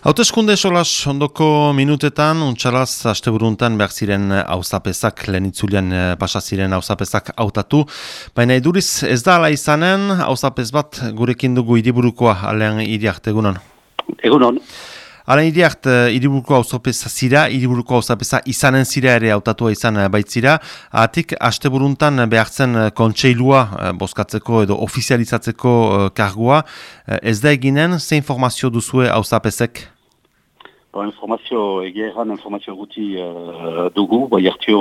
Hautezkunde solas ondoko minutetan, untxalaz asteburuntan behar ziren hauzapezak, lenitzulian eh, pasaziren hauzapezak hautatu. Baina eduriz ez da ala izanen, hauzapez bat gurekin dugu iriburukoa, alean iriak, egunon? Egunon. Hala iriak, eh, iriburuko hauzapeza zira, iriburuko hauzapeza izanen zira ere hautatua izan eh, baitzira. Atik, asteburuntan behartzen kontseilua bozkatzeko edo ofizializatzeko kargua. Ez da eginen, ze informazio duzue hauzapezek? Bon, informazio, egia erran informazio guti uh, dugu, bai hartio,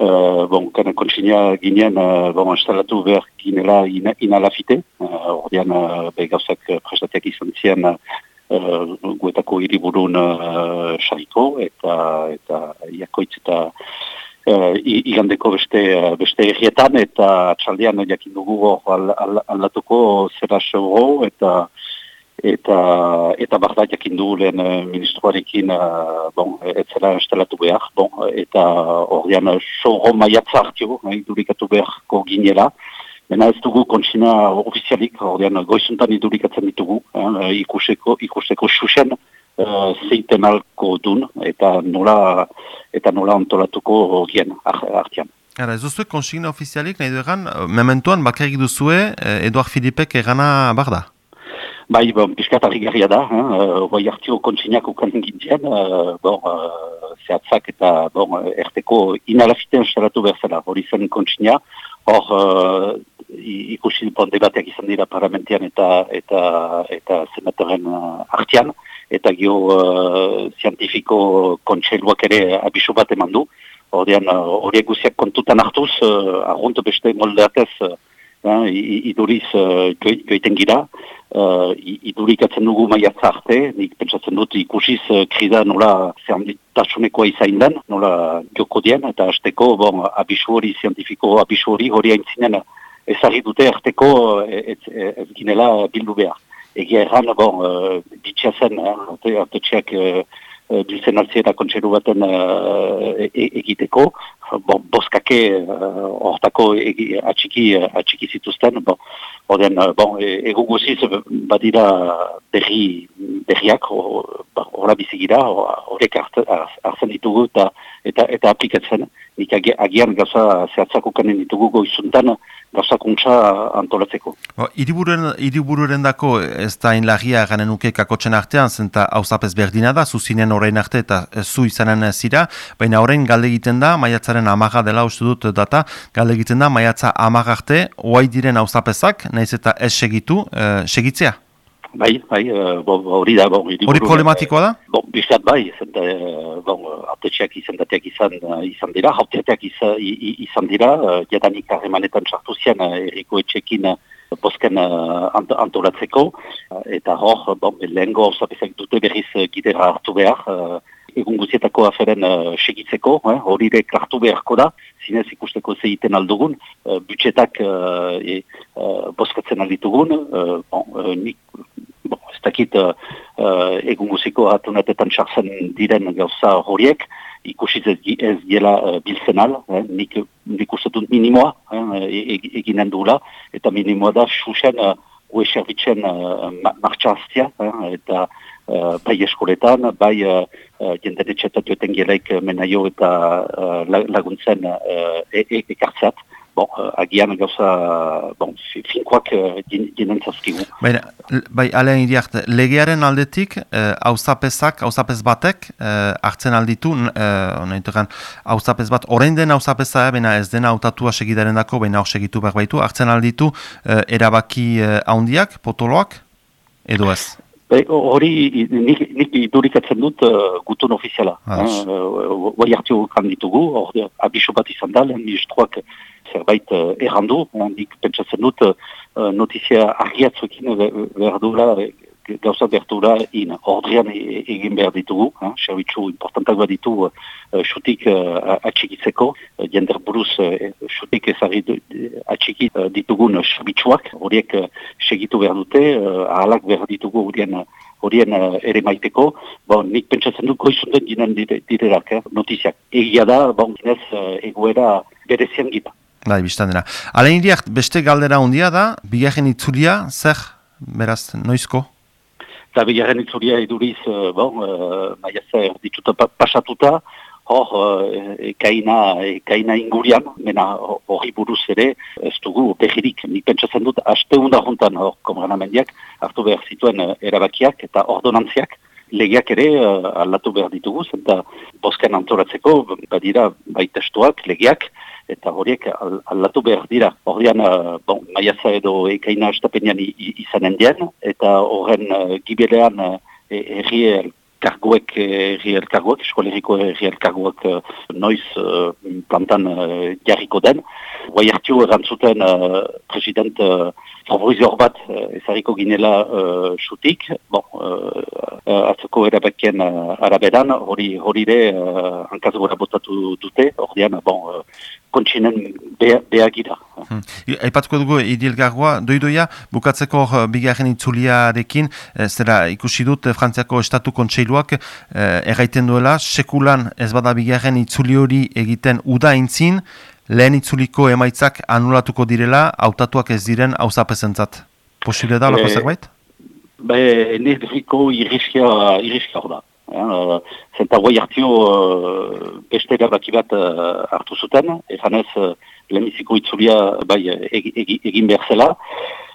uh, bon, kana kontsinia ginen, uh, bon, instalatu behar ginela ina, inalafite, uh, ordean, uh, bai gauzak prestatiak izan zian, uh, guetako hiriburun uh, xariko, eta, eta iakoitz eta uh, igandeko beste, uh, beste errietan, eta txaldean jakin dugu al, al, aldatuko zera eta eta eta barda jakin du lehen uh, ministroarekin uh, bon, etzela instalatu behar, bon, eta ordean uh, soho maiatza hartio, nahi durikatu beharko ginela, Bena ez dugu kontsina ofizialik, ordean goizuntan idurikatzen ditugu, eh, ikuseko, ikusteko susen uh, zeiten alko dun, eta nola, eta nola ontolatuko gien hartian. Ara, ez duzue konsigna ofizialik, nahi du egan, mementuan bakarrik duzue, Eduard Filipek egana barda? Bai, bon, piskat garria da, eh? bai hartio kontsinak ukan gintzen, uh, bon, uh, zehatzak eta bon, erteko inalafiten salatu berzela, hori zen kontsina, hor uh, ikusi bon, debateak izan dira parlamentian eta eta eta senatoren uh, artian, eta gio uh, zientifiko kontseiluak ere abisu bat eman du, horiek uh, guziak kontutan hartuz, uh, beste moldeatez, uh, iduriz uh, joiten gira, uh, idurikatzen dugu maiatza arte, nik pentsatzen dut ikusiz uh, krida nola zehanditazunekoa izain den, nola joko dien, eta azteko bon, abisu hori, zientifiko abisu hori, hori aintzinen ezagri dute arteko ez, ez ginela bildu behar. Egia erran, bon, uh, bitxia zen, eh, artetxeak uh, biltzen altzea eta kontseru baten uh, egiteko, bon, boskake hortako uh, atxiki, atxiki zituzten, bon, Oden, bon, egu guziz, badira berri, berriak, ba, horra bizigira, horrek hartzen ditugu eta, eta, eta aplikatzen. Nik agian gauza zehatzako kanen ditugu goizuntan, gauza kuntza antolatzeko. Iribururen dako ez da inlagia ganen nuke kakotxen artean, zenta hauzapez berdina da, zuzinen horrein arte eta zu izanen zira, baina horrein galde egiten da, maiatzaren amaga dela uste dut data, galde egiten da, maiatza amaga arte, oai diren hauzapezak, naiz eta ez segitu, e, segitzea? Bai, bai, uh, hori da, bon, Hori problematikoa da? Bon, bizat bai, zen, uh, bon, autetxeak izan izan, izan dira, autetxeak izan, izan dira, jadanik harremanetan sartu zian, eriko etxekin bosken antolatzeko, eta hor, bon, lehengo hau dute berriz gidera hartu behar, egun guzietako aferen uh, segitzeko, eh, hori eh, hartu beharko da, zinez ikusteko zeiten aldugun, uh, budgetak uh, e, uh, boskatzen alditugun, uh, bon, uh, nik, ez dakit uh, uh, egun guziko atunatetan sartzen diren gauza horiek, ikusiz ez, ez gela uh, bilzenal, eh, nik, nik ustatut minimoa eh, e, e, eginen duela, eta minimoa da susen uh, ue servitzen uh, martxaztia, eh, eta uh, bai eskoletan, bai uh, uh, jenderetxetat joeten gelaik menaio eta uh, laguntzen uh, e e ekartzat. Bon, uh, agian gauza bon, finkoak jenen uh, zazkigu. Baina, bai, alean iriart, legearen aldetik, hauzapezak, uh, hauzapez batek, uh, hartzen alditu, uh, hauzapez bat, orain den hauzapeza, baina ez dena hautatua segidaren dako, baina hor segitu behar baitu, hartzen alditu, uh, erabaki haundiak, uh, potoloak, edo ez? Bai, hori nik, nik idurikatzen dut uh, gutun ofiziala. Guai uh, uh, hartio ditugu, hori abiso bat izan da, lehen ministroak zerbait uh, errandu, nik pentsatzen dut uh, notizia argiatzuekin behar duela gauza bertura in ordrian e, egin behar ditugu, ha? servitzu importantak bat ditu uh, xutik uh, atxikitzeko, uh, jender buruz uh, xutik ezari atxiki uh, ditugun servitzuak, horiek segitu behar dute, uh, ahalak behar ditugu horien horien uh, ere maiteko, bon, nik pentsatzen du goizunden ginen direrak, eh? notiziak. Egia da, bon, ginez, uh, egoera berezian gita. Bai, biztan. Alain beste galdera hundia da, bigarren itzulia, zer, beraz, noizko? Eta bigarren itzulia iduriz, uh, bon, uh, maiaza dituta pasatuta, hor, uh, ekaina, ekaina ingurian, mena hori buruz ere, ez dugu behirik, nik pentsatzen dut, haste hunda juntan hor komranamendiak, hartu behar zituen erabakiak eta ordonantziak, legiak ere uh, aldatu behar ditugu, zenta bosken antoratzeko, badira baitestuak, legiak, eta horiek aldatu behar dira. Hordian, uh, bon, maiaza edo ekaina estapenean izanen dien, eta horren uh, gibelean uh, erri kargoek, erri elkargoek, eskoleriko erri elkargoek uh, noiz uh, plantan uh, jarriko den. Guai hartio erantzuten uh, president uh, favorizor bat uh, ezariko ginela uh, sutik, bon, uh, atzoko erabakien uh, araberan, hori hori de uh, hankaz gora botatu dute, hori bon, uh, kontsinen behagira. Hmm. Aipatuko dugu idilgargoa, doidoia, bukatzeko uh, bigarren itzuliarekin, eh, zera ikusi dut eh, Frantziako Estatu Kontseiluak eh, erraiten duela, sekulan ez bada bigarren itzuli hori egiten uda intzin, lehen itzuliko emaitzak anulatuko direla, hautatuak ez diren hauzapezentzat. Posible da, lako zerbait? Be, nirriko iriskia, iriskia hor da. Zenta guai hartio uh, beste erabaki bat uh, hartu zuten, ezan ez uh, leheniziko itzulia bai egin behar zela,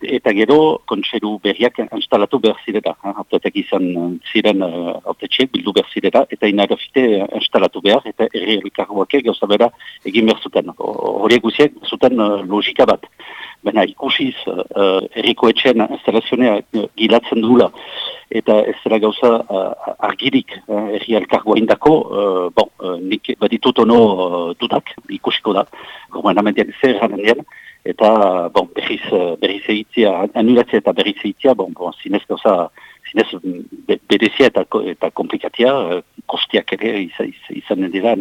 eta gero kontseru berriak instalatu behar zirela. Hautetek izan ziren hautetxeek bildu behar zirela, eta inarafite instalatu behar, eta erri elkarroak gauza bera egin behar zuten. Horiek guziek zuten logika bat. Baina ikusiz uh, erriko etxen instalazionea gilatzen dula, eta ez zera gauza uh, argirik uh, erri elkargoa indako, uh, bon, uh, nik baditut ono uh, dudak, ikusiko da, gomendamendian zer garen eta bon, berriz, berriz egitzia, anulatzea eta berriz egitzia, bon, bon, zinez gauza, zinez bedezia eta, eta komplikatia, kostiak ere izan, izan dira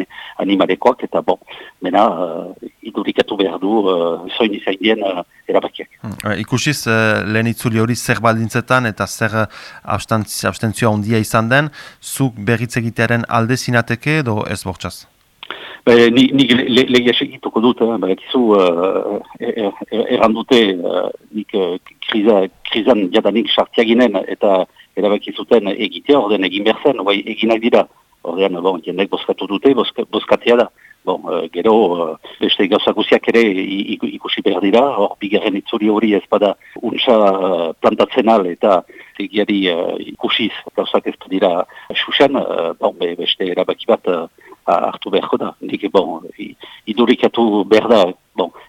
animalekoak, eta bon, mena uh, idurikatu behar du, uh, zoin izan dien uh, erabakiak. Hmm. Ikusiz, uh, lehen itzuli hori zer baldintzetan eta zer abstentzioa ondia izan den, zuk berriz egitearen alde zinateke edo ez bortxaz? Nik ni, le, le, segituko dut, eh, ba, ekizu, uh, er, er, errandute uh, nik uh, kriza, krizan jadanik sartiaginen eta erabakizuten egitea, orden egin behar zen, bai eginak dira, ordean, bon, jendek boskatu dute, boskatea da. Bon, uh, gero, uh, beste gauzakusiak ere ikusi behar dira, hor bigarren itzuri hori ez bada untsa uh, plantatzen al eta egiari ikusiz gauzak ez dira susen, uh, bon, beste erabaki bat hartu beharko da. Nik, bon, idurikatu behar da,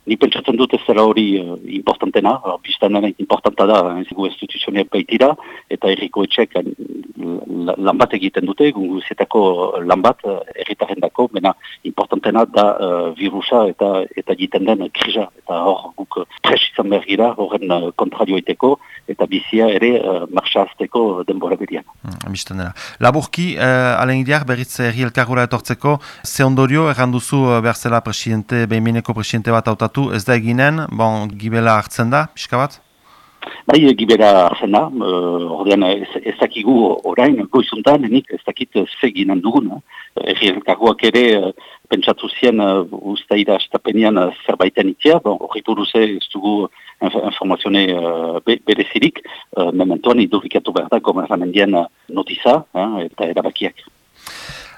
ni pentsatzen dut ez dela hori uh, importantena, biztan importanta da, ez gu instituzioneak baitira, eta erriko etxek lan bat egiten dute, gungu zetako lan bat erritaren dako, mena importantena da uh, virusa eta eta egiten den kriza. Eta hor guk presizan behar gira, horren kontrarioiteko, eta bizia ere uh, marxazteko denbora berian. Hmm, Laburki, uh, alen ideak berriz erri elkargura etortzeko, ze ondorio, erranduzu uh, berzela presidente, behimeneko presidente bat hautatu, ez da eginen, bon, gibela hartzen da, pixka bat? Bai, gibera zena, uh, ordean ez, ez orain goizuntan, nik ez dakit zeginen dugun. Egi elkargoak ere uh, pentsatu zien uh, ustaida estapenean uh, zerbaiten itzia, bon, hori buruze ez dugu informazione uh, be, berezirik, uh, mementoan idurikatu behar da, gomerzamendien uh, notiza uh, eta erabakiak.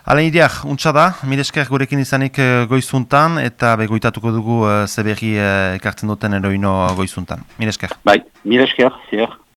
Alen ideak, untsa da, miresker gurekin izanik eh, goizuntan eta begoitatuko dugu zeberri ekartzen duten eroino goizuntan. Miresker. Bai, miresker, zier.